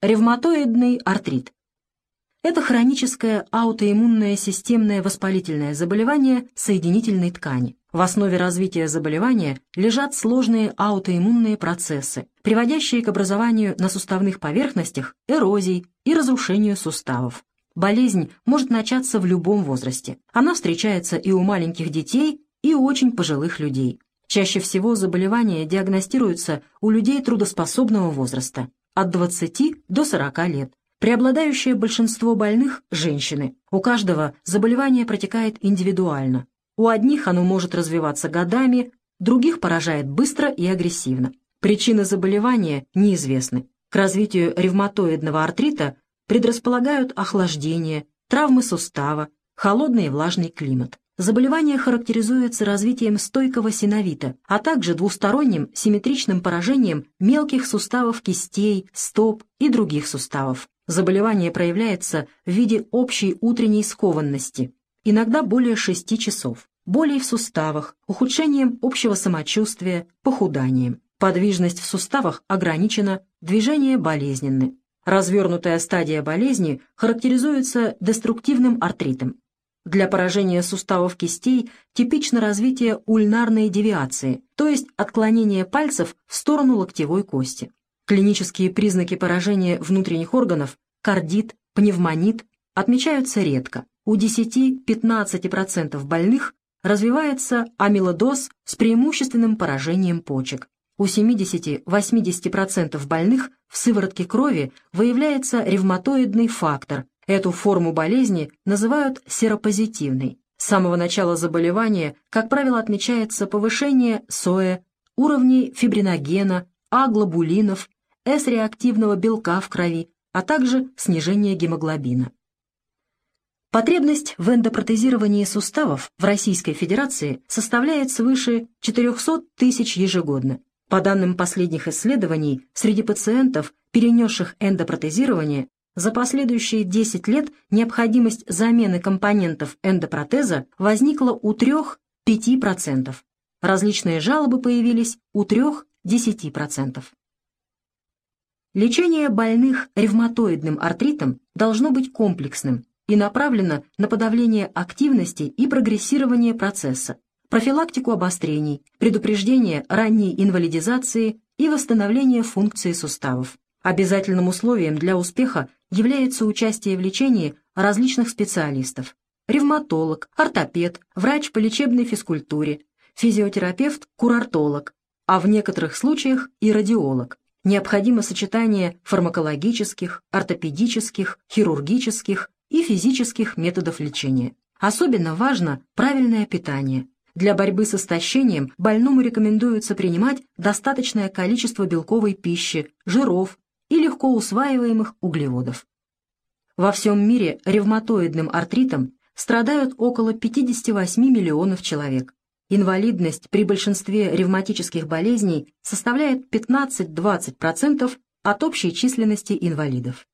Ревматоидный артрит. Это хроническое аутоиммунное системное воспалительное заболевание соединительной ткани. В основе развития заболевания лежат сложные аутоиммунные процессы, приводящие к образованию на суставных поверхностях эрозий и разрушению суставов. Болезнь может начаться в любом возрасте. Она встречается и у маленьких детей, и у очень пожилых людей. Чаще всего заболевание диагностируется у людей трудоспособного возраста от 20 до 40 лет. Преобладающее большинство больных – женщины. У каждого заболевание протекает индивидуально. У одних оно может развиваться годами, других поражает быстро и агрессивно. Причины заболевания неизвестны. К развитию ревматоидного артрита предрасполагают охлаждение, травмы сустава, холодный и влажный климат. Заболевание характеризуется развитием стойкого синовита, а также двусторонним симметричным поражением мелких суставов кистей, стоп и других суставов. Заболевание проявляется в виде общей утренней скованности, иногда более 6 часов, болей в суставах, ухудшением общего самочувствия, похуданием. Подвижность в суставах ограничена, движения болезненны. Развернутая стадия болезни характеризуется деструктивным артритом. Для поражения суставов кистей типично развитие ульнарной девиации, то есть отклонение пальцев в сторону локтевой кости. Клинические признаки поражения внутренних органов – кардит, пневмонит – отмечаются редко. У 10-15% больных развивается амилодоз с преимущественным поражением почек. У 70-80% больных в сыворотке крови выявляется ревматоидный фактор, Эту форму болезни называют серопозитивной. С самого начала заболевания, как правило, отмечается повышение СОЭ, уровней фибриногена, А-глобулинов, С-реактивного белка в крови, а также снижение гемоглобина. Потребность в эндопротезировании суставов в Российской Федерации составляет свыше 400 тысяч ежегодно. По данным последних исследований, среди пациентов, перенесших эндопротезирование, за последующие 10 лет необходимость замены компонентов эндопротеза возникла у 3-5%. Различные жалобы появились у 3-10%. Лечение больных ревматоидным артритом должно быть комплексным и направлено на подавление активности и прогрессирование процесса, профилактику обострений, предупреждение ранней инвалидизации и восстановление функции суставов. Обязательным условием для успеха является участие в лечении различных специалистов. Ревматолог, ортопед, врач по лечебной физкультуре, физиотерапевт, курортолог, а в некоторых случаях и радиолог. Необходимо сочетание фармакологических, ортопедических, хирургических и физических методов лечения. Особенно важно правильное питание. Для борьбы с истощением больному рекомендуется принимать достаточное количество белковой пищи, жиров, легко усваиваемых углеводов. Во всем мире ревматоидным артритом страдают около 58 миллионов человек. Инвалидность при большинстве ревматических болезней составляет 15-20% от общей численности инвалидов.